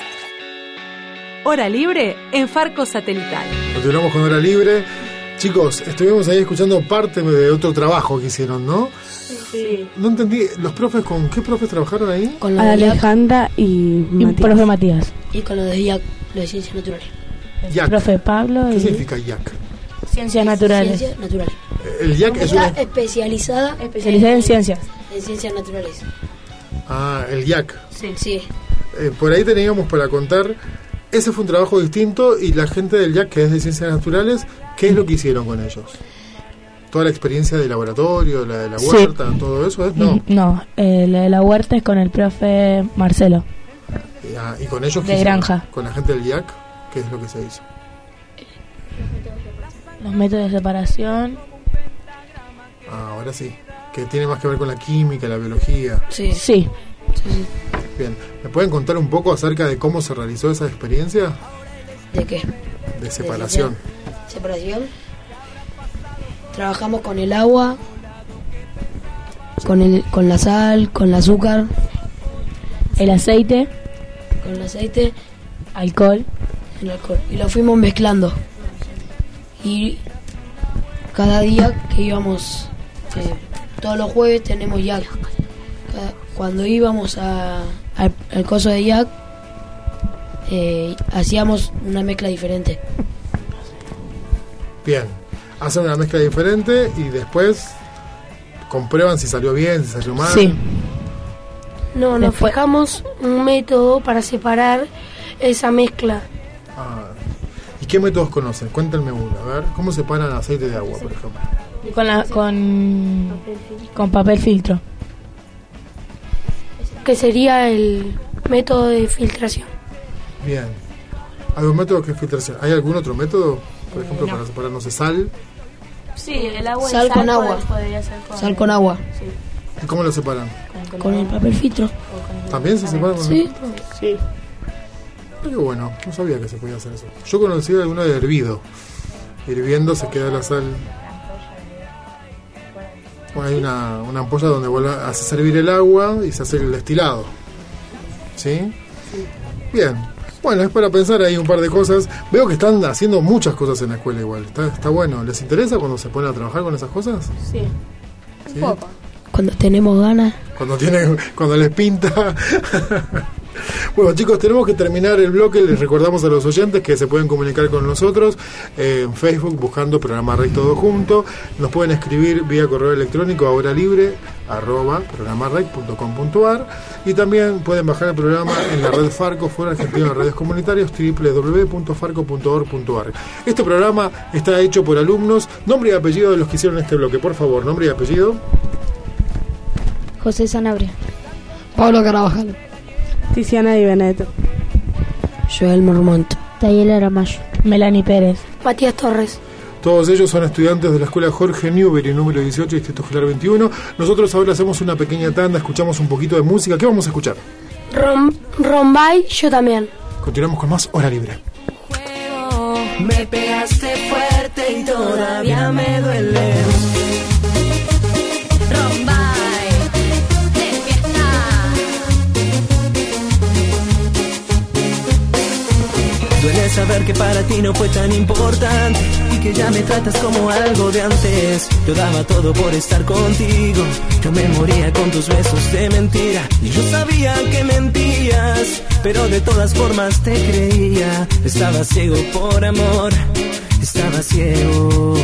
Hora libre en Farco Satelital. Continuamos con hora libre. Chicos, estuvimos ahí escuchando parte de otro trabajo que hicieron, ¿no? Sí. No entendí, ¿los profes con qué profes trabajaron ahí? Con IAC Alejandra y, Matías. profe Matías. y con lo de IAC, lo de ciencias naturales. YAC. Profe Pablo ¿Qué y significa YAC? Ciencias naturales. Ciencias naturales. El YAC es una... especializada, Especializada en ciencias. en ciencias naturales. Ah, el YAC. Sí. sí. Eh, por ahí teníamos para contar, ese fue un trabajo distinto y la gente del YAC, que es de Ciencias Naturales, ¿qué es lo que hicieron con ellos? Toda la experiencia de laboratorio, la de la Sí. huerta, todo eso es, no. No, eh, la de la huerta es con el profe Marcelo. Y, ah, y con ellos, ¿qué De granja. Con la gente del YAC, ¿qué es lo que se hizo? Los métodos de separación. Ah, ahora sí, que tiene más que ver con la química, la biología. Sí. Sí. Bien, ¿me pueden contar un poco acerca de cómo se realizó esa experiencia ¿De qué? de separación? Separación. Trabajamos con el agua, con, el, con la sal, con el azúcar, El aceite, con el aceite, alcohol. el alcohol. Y lo fuimos mezclando. Y cada día que íbamos, eh, todos los jueves tenemos yak. Cuando íbamos a, al, al coso de yak, eh, hacíamos una mezcla diferente. Bien, hacen una mezcla diferente y después comprueban si salió bien, si salió mal. Sí. No, nos fijamos un método para separar esa mezcla. Ah, ¿Y qué métodos conocen? Cuéntenme uno, a ver, ¿cómo separan aceite de agua, por ejemplo? Con, la, con, con papel filtro. que sería el método de filtración. Bien. ¿Hay un método que es filtración? ¿Hay algún otro método? Por ejemplo, no. para separar, no sé, sal. Sí, el agua Sal con agua. Sal con agua. ¿Y cómo lo separan? Con el papel filtro. ¿También se separan? con- Sí. Sí. Qué bueno, no sabía que se podía hacer eso. Yo conocí alguno de hervido. Hirviendo se queda la sal. Bueno, hay una, una ampolla donde vuelve hacer servir el agua y se hace el destilado. ¿Sí? Bien. Bueno, es para pensar ahí un par de cosas. Veo que están haciendo muchas cosas en la escuela igual. Está, está bueno. ¿Les interesa cuando se ponen a trabajar con esas cosas? Sí. ¿Sí? Cuando tenemos ganas. Cuando tienen, cuando les pinta. Bueno chicos, tenemos que terminar el bloque. Les recordamos a los oyentes que se pueden comunicar con nosotros eh, en Facebook buscando programa Rey Todo Junto. Nos pueden escribir vía correo electrónico a hora libre arroba programarec.com.ar y también pueden bajar el programa en la red Farco, Fuera Argentino de Radios Comunitarios, www.farco.org.ar. Este programa está hecho por alumnos. Nombre y apellido de los que hicieron este bloque, por favor, nombre y apellido. José Sanabria. Pablo Carabajal. Tiziana Di Benedetto. Joel Mormont. Tayela Ramallo. Melanie Pérez. Matías Torres. Todos ellos son estudiantes de la escuela Jorge Newbery, número 18, Distrito Escolar 21. Nosotros ahora hacemos una pequeña tanda, escuchamos un poquito de música. ¿Qué vamos a escuchar? Rom, Rombay, yo también. Continuamos con más Hora Libre. Me pegaste fuerte y todavía me duele. Saber que para ti no fue tan importante y que ya me tratas como algo de antes. Yo daba todo por estar contigo, yo me moría con tus besos de mentira. Y yo sabía que mentías, pero de todas formas te creía. Estaba ciego por amor, estaba ciego.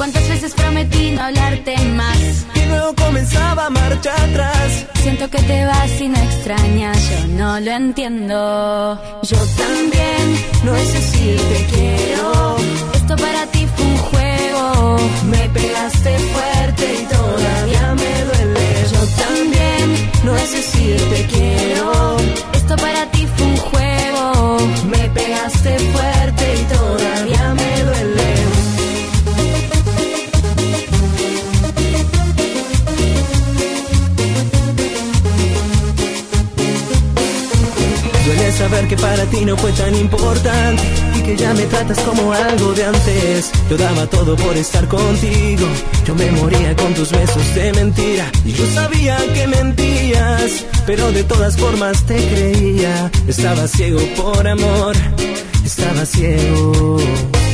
¿Cuántas veces prometí no hablarte más? Y luego comenzaba a marcha atrás. Siento que te vas y no extrañas, yo no lo entiendo. Yo también, no es decir te quiero. Esto para ti fue un juego. Me pegaste fuerte y todavía me duele. Yo también, no es decir te quiero. No fue tan importante y que ya me tratas como algo de antes. Yo daba todo por estar contigo, yo me moría con tus besos de mentira. Y yo sabía que mentías, pero de todas formas te creía. Estaba ciego por amor, estaba ciego.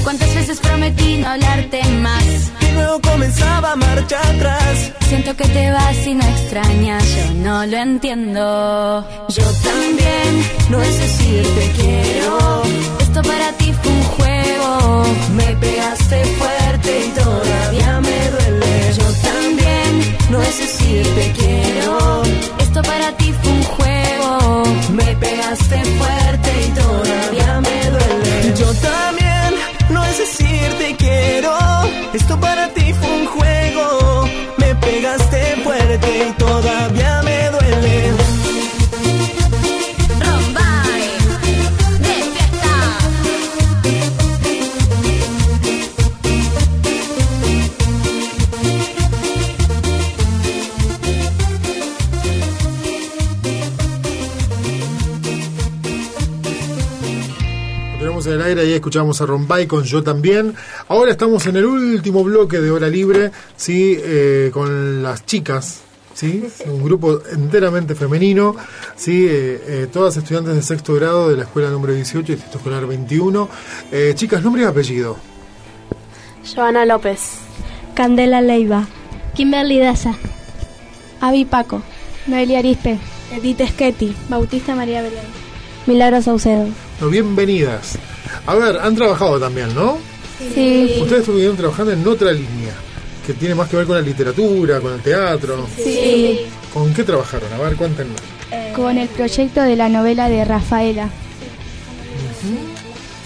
¿Cuántas veces prometí no hablarte más? Y luego comenzaba marcha atrás. Siento que te vas y no extrañas, yo no lo entiendo. Yo también, no es decir te quiero. Esto para ti fue un juego. Me pegaste fuerte y todavía me duele. Yo también, no es decir te quiero. Aire y escuchamos a Rombay con Yo también. Ahora estamos en el último bloque de Hora Libre, sí, Eh, con las chicas, sí, un grupo enteramente femenino, sí, eh, eh, todas estudiantes de sexto grado de la escuela número 18, distrito escolar 21. Eh, chicas, nombre y apellido. Joana López. Candela Leiva. Kimberly Daza. Avi Paco. Noelia Arispe. Edith Schetti. Bautista María Belén. Milagro Saucedo. Bienvenidas. A ver, han trabajado también, ¿no? Sí. Ustedes estuvieron trabajando en otra línea, que tiene más que ver con la literatura, con el teatro. Sí. ¿Con qué trabajaron? A ver, cuéntenos. Con el proyecto de la novela de Rafaela.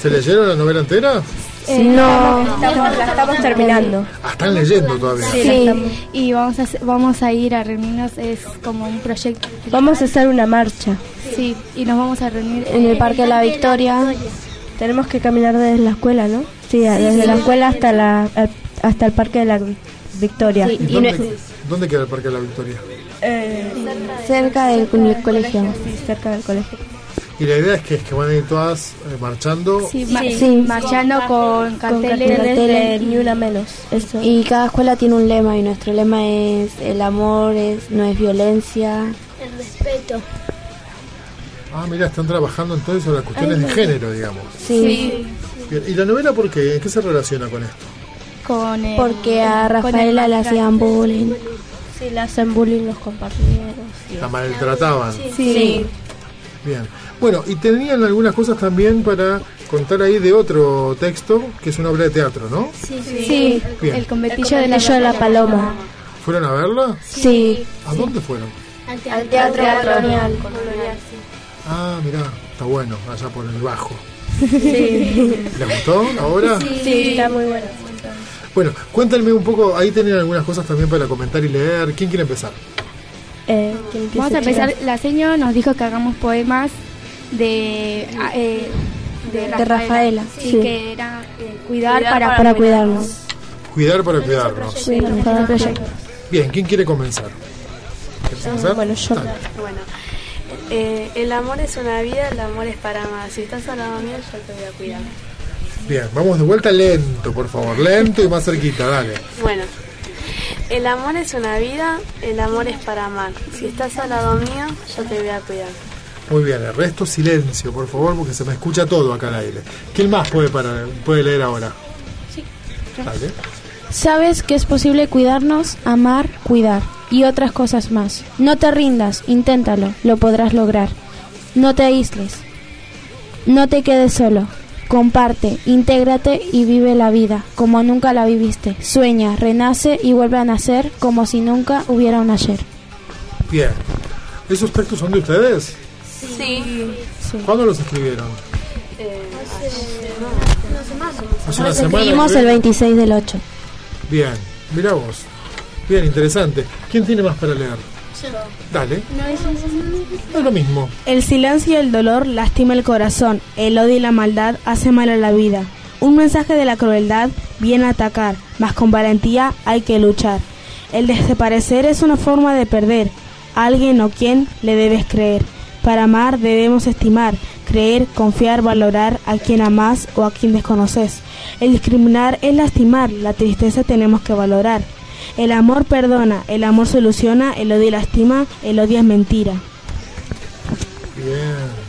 ¿Se leyeron la novela entera? Eh, No, estamos, la estamos terminando. Ah, están leyendo todavía. Sí, y vamos a, vamos a ir a reunirnos, es como un proyecto. Vamos a hacer una marcha Sí, y nos vamos a reunir en el Parque de la Victoria. Tenemos que caminar desde la escuela, ¿no? Sí, desde la escuela hasta la hasta el Parque de la Victoria. ¿Y dónde, dónde queda el Parque de la Victoria? Eh, cerca del co- colegio. Sí, cerca del colegio. Y la idea es que, es que van a ir todas eh, marchando. Sí, ma- Sí. marchando con Con carteles, carteles, ni una menos. Eso. Y cada escuela tiene un lema y nuestro lema es el amor es no es violencia. el respeto. Ah, mira, están trabajando entonces sobre las cuestiones de género, digamos. Sí. Bien, ¿Y la novela por qué? ¿En qué se relaciona con esto? Con el- Porque a Rafaela le hacían bullying. Sí, le hacen bullying los compañeros. La maltrataban. Sí. Bien. Bueno, y tenían algunas cosas también para contar ahí de otro texto, que es una obra de teatro, ¿no? Sí, Bien. el conventillo de la, paloma. ¿Fueron a verla? Sí. ¿A dónde fueron? Al teatro colonial. Ah, mirá, está bueno, allá por el bajo. Sí. ¿Les gustó ahora? Sí, está muy bueno. Bueno, cuéntenme un poco, ahí tenían algunas cosas también para comentar y leer. ¿Quién quiere empezar? Eh, Vamos a empezar. La señora nos dijo que hagamos poemas de, ah, eh, de, De Rafaela, Sí, sí. que era eh, cuidar, para, Para cuidarnos. Cuidar para cuidarnos. Cuidar para proyecto. Bien, ¿quién quiere comenzar? ¿Quieres empezar? Bueno, yo. Dale. Bueno, eh, el amor es una vida, el amor es para más. Si estás al lado mío, yo te voy a cuidar. Bien, vamos de vuelta lento, por favor. Lento y más cerquita, dale. Bueno, el amor es una vida, el amor es para amar. Si estás al lado mío, yo te voy a cuidar. Muy bien, el resto silencio, por favor, porque se me escucha todo acá al aire. ¿Quién más puede, para, puede leer ahora? Sí. Dale. Sabes que es posible cuidarnos, amar, cuidar y otras cosas más. No te rindas, inténtalo, lo podrás lograr. No te aísles. No te quedes solo. Comparte, intégrate y vive la vida como nunca la viviste. Sueña, renace y vuelve a nacer como si nunca hubiera un ayer. Bien. ¿Esos textos son de ustedes? Sí. ¿Cuándo los escribieron? Hace una semana. Escribimos el 26 del 8. Bien, mira vos. Bien, interesante. ¿Quién tiene más para leer? Dale. Es lo mismo. El silencio y el dolor lastima el corazón. El odio y la maldad hacen mal a la vida. Un mensaje de la crueldad viene a atacar, mas con valentía hay que luchar. El desaparecer es una forma de perder. A alguien o quien le debes creer. Para amar debemos estimar, creer, confiar, valorar a quien amás o a quien desconoces. El discriminar es lastimar, la tristeza tenemos que valorar. El amor perdona, el amor soluciona, el odio lastima, el odio es mentira. Bien.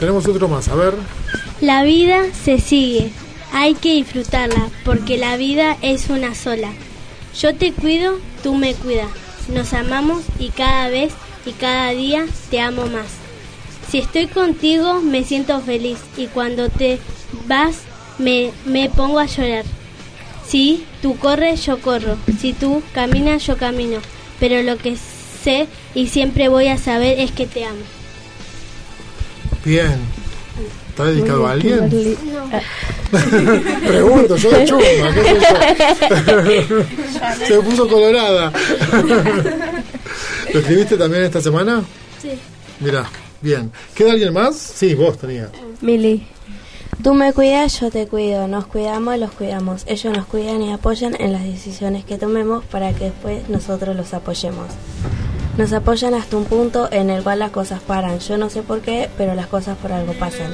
Tenemos otro más, a ver. La vida se sigue, hay que disfrutarla, porque la vida es una sola. Yo te cuido, tú me cuidas. Nos amamos y cada vez y cada día te amo más. Si estoy contigo me siento feliz y cuando te vas me, me pongo a llorar. Si tú corres, yo corro. Si tú caminas, yo camino. Pero lo que sé y siempre voy a saber es que te amo. Bien. ¿Está dedicado a alguien? Pregunto, yo de chumba, ¿qué yo? Se puso colorada. ¿Lo escribiste también esta semana? Sí. Mira, bien. ¿Queda alguien más? Sí, vos tenías. Mili. Tú me cuidas, yo te cuido. Nos cuidamos, los cuidamos. Ellos nos cuidan y apoyan en las decisiones que tomemos para que después nosotros los apoyemos. Nos apoyan hasta un punto en el cual las cosas paran. Yo no sé por qué, pero las cosas por algo pasan.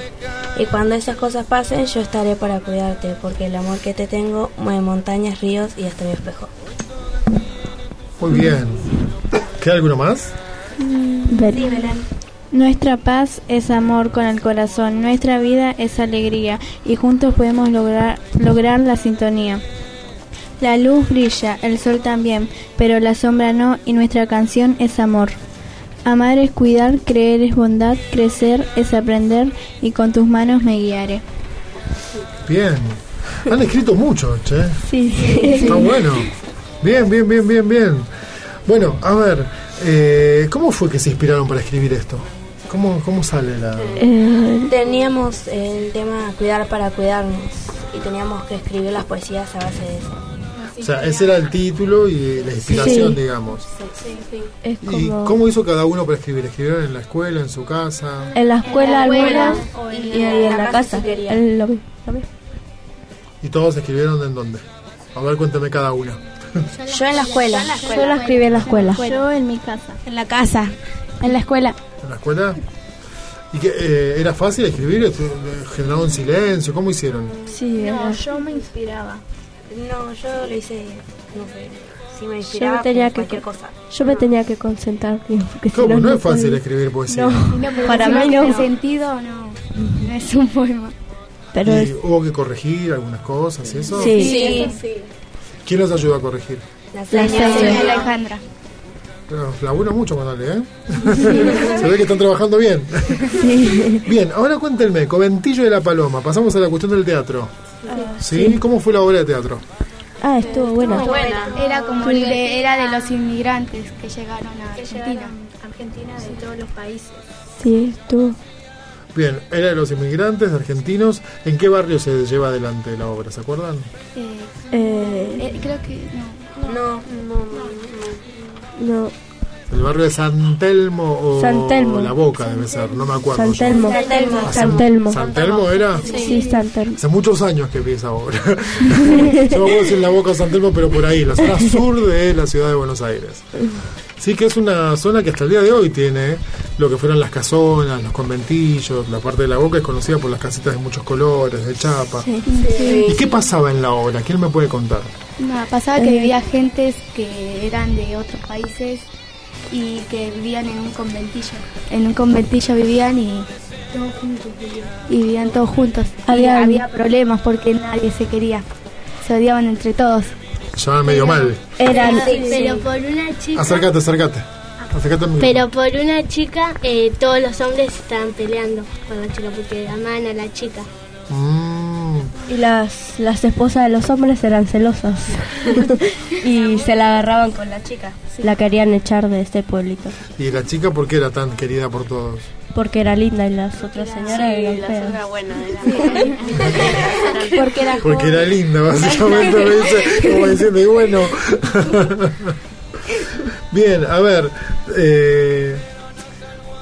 Y cuando esas cosas pasen, yo estaré para cuidarte, porque el amor que te tengo mueve montañas, ríos y hasta mi espejo. Muy bien. ¿Queda alguno más? Nuestra paz es amor con el corazón, nuestra vida es alegría y juntos podemos lograr, lograr la sintonía. La luz brilla, el sol también, pero la sombra no y nuestra canción es amor. Amar es cuidar, creer es bondad, crecer es aprender y con tus manos me guiaré. Bien. Han escrito mucho, che. Sí, Está bueno. Bien, bien, bien, bien, bien. Bueno, a ver, eh, ¿cómo fue que se inspiraron para escribir esto? ¿Cómo, cómo sale la...? Teníamos el tema cuidar para cuidarnos y teníamos que escribir las poesías a base de eso. O sea, ese era el título y la inspiración, Sí. digamos. Es ¿Y como cómo hizo cada uno para escribir? ¿Escribieron en la escuela, en su casa? en la escuela, En la escuela algunas en y la- en la la casa casa. si. El- lo lo. ¿Y todos escribieron en dónde? A ver, cuéntame cada una. Yo en la escuela. Yo lo escribí en la escuela. Yo en mi casa. En la casa. En la escuela. ¿En la escuela? ¿Y qué, eh, era fácil escribir? ¿Generaron silencio? ¿Cómo hicieron? Sí, No, yo me inspiraba. No, yo lo hice, no sé, así me Yo inspiraba me tenía que cualquier cosa. yo me tenía que concentrar porque si ¿Cómo? no, No es fácil escribir poesía. No, para mí no. El sentido no, no es un poema. Pero ¿Y es- hubo que corregir algunas cosas y eso? Sí. Sí, sí. ¿Quién los ayudó a corregir? La señora señora Alejandra. Claro, labura mucho con Ale, ¿eh? Se ve que están trabajando bien. Bien, ahora cuéntenme, Coventillo de la Paloma, pasamos a la cuestión del teatro. ¿Sí? ¿Cómo fue la obra de teatro? Ah, estuvo buena. Era como de, era de los inmigrantes que llegaron a Argentina. Argentina de todos los países. Sí, estuvo. Bien, era de los inmigrantes argentinos. ¿En qué barrio se lleva adelante la obra? ¿Se acuerdan? Eh, Eh, eh, creo que no. no, no. ¿El barrio de San Telmo o San Telmo. La Boca debe ser? No me acuerdo. San. Telmo. San Telmo. San Telmo. ¿San Telmo era? Sí, San Telmo. Hace muchos años que esa obra. Yo me acuerdo decir La Boca San Telmo, pero por ahí, la zona sur de la ciudad de Buenos Aires. Sí, que es una zona que hasta el día de hoy tiene lo que fueron las casonas, los conventillos. La parte de la Boca es conocida por las casitas de muchos colores, de chapa. Sí. ¿Y qué pasaba en la obra? ¿Quién me puede contar? Nada, pasaba que vivía gentes que eran de otros países y que vivían en un conventillo. En un conventillo vivían y, y vivían todos juntos. Había- y había problemas porque nadie se quería. Se odiaban entre todos. Llamaban medio mal. Eran, pero por una chica. Acércate, acércate. Pero por una chica, eh, todos los hombres estaban peleando con la chica porque amaban a la chica. Mm, Y las, las esposas de los hombres eran celosas. y se la agarraban con la chica. La querían echar de este pueblito. ¿Y la chica por qué era tan querida por todos? Porque era linda y las otras señoras eran feas. Porque era Porque era linda, básicamente como diciendo, y bueno. Bien, a ver, eh,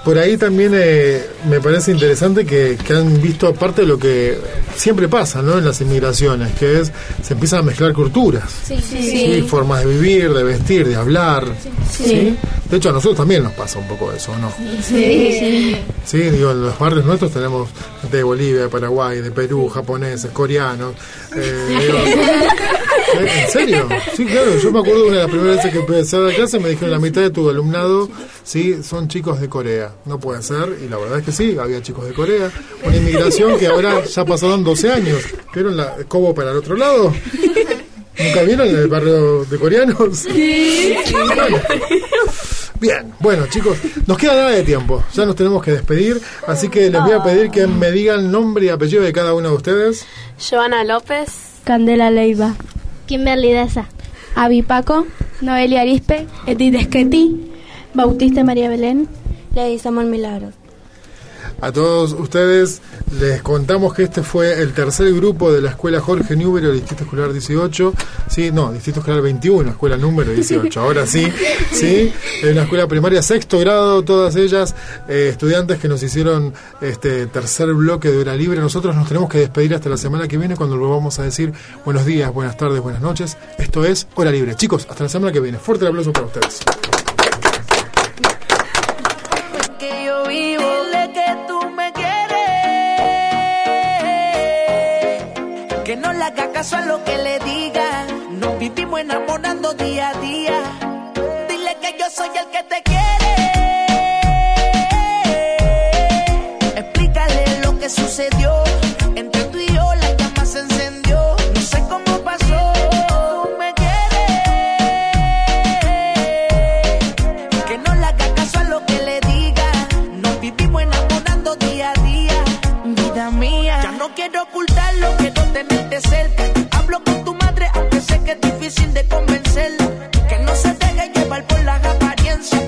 por ahí también eh, me parece interesante que, que han visto aparte de lo que siempre pasa ¿no? en las inmigraciones, que es se empiezan a mezclar culturas, Sí, sí, sí. formas de vivir, de vestir, de hablar. Sí. ¿sí? De hecho, a nosotros también nos pasa un poco eso, ¿no? Sí, sí. Sí, digo, en los barrios nuestros tenemos gente de Bolivia, de Paraguay, de Perú, japoneses, coreanos. eh, digo, ¿eh? ¿En serio? Sí, claro. Yo me acuerdo una de las primeras veces que empecé a dar clase me dijeron la mitad de tu alumnado, sí, son chicos de Corea. No puede ser. Y la verdad es que sí, había chicos de Corea. Una inmigración que ahora ya pasaron 12 años. ¿Vieron la Cobo para el otro lado? ¿Nunca vieron el barrio de coreanos? Sí. Bueno. Bien, bueno chicos, nos queda nada de tiempo, ya nos tenemos que despedir, así que les voy a pedir que me digan nombre y apellido de cada uno de ustedes. Joana López. Candela Leiva. Kimberly Daza. Avi Paco, Noelia Arispe, Edith Esqueti. Bautista María Belén. Lady Samuel Milagros. A todos ustedes les contamos que este fue el tercer grupo de la escuela Jorge Número, Distrito Escolar 18, sí, no, Distrito Escolar 21, escuela número 18, ahora sí, sí, en una escuela primaria sexto grado, todas ellas eh, estudiantes que nos hicieron este tercer bloque de hora libre. Nosotros nos tenemos que despedir hasta la semana que viene cuando vamos a decir buenos días, buenas tardes, buenas noches. Esto es Hora Libre. Chicos, hasta la semana que viene. Fuerte el aplauso para ustedes. Caso a lo que le diga. Nos vivimos enamorando día a día. Dile que yo soy el que te quiere. Explícale lo que sucedió. Entre tú y yo la llama se encendió. No sé cómo pasó. Tú me quieres. Que no le haga caso a lo que le diga. Nos vivimos enamorando día a día. Vida mía, ya no quiero ocultarlo, quiero tenerte cerca. Difícil de convencerla. Que no se deje llevar por las apariencias,